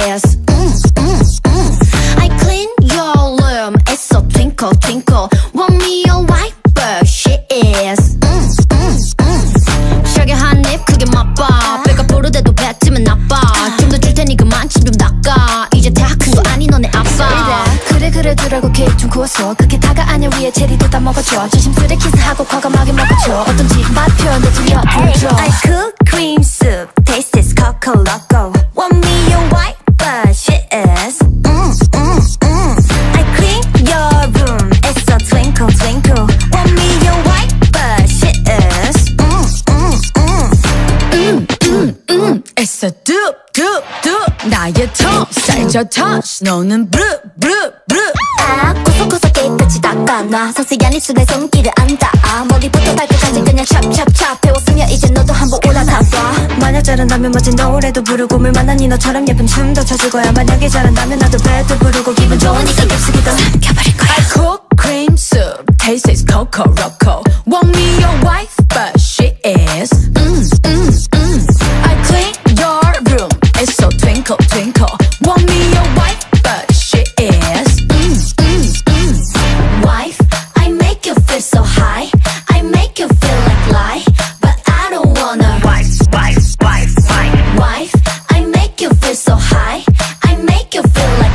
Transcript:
ass. Mm, mm, mm. I clean your room. It's so twinkle twinkle. Want me a white bird She is. 저게 한입 크게 맛봐. 배가 부르대도 배쯤은 나빠. 좀 더 줄 테니 그만 좀 닦아. 이제 다큰거 아니 너네 아빠. 그래 그래 두라고 계획 좀 구웠어. 그게 다가 아니야 위에 체리도 다 먹어줘. 조심스레 키스하고 과감하게 먹어줘. 어떤지 맛 표현도 들려 들려줘. It's a doop doop doop 나의 tongue 살쪄 touch. 너는 blue blue blue 아, 구석구석 깨끗이 닦아놔 상세한 입술에 손길을 안 닿아. 머리부터 발끝까지 그냥 찹찹찹 배웠으면 이제 너도 한번 올라타봐. 만약 잘한다면 멋진 노래도 부르고 물 만난 니 너처럼 예쁜 춤도 춰줄 거야. 만약에 잘한다면 나도 배도 부르고 기분 좋으니까 겹치기도 삼켜버릴 거야. I cook cream soup taste is coco loco Want me your wife twinkle. Want me a wife, but she is. Wife, I make you feel so high. I make you feel like but I don't wanna. Wife, wife, wife, wife. Wife, I make you feel so high. I make you feel like.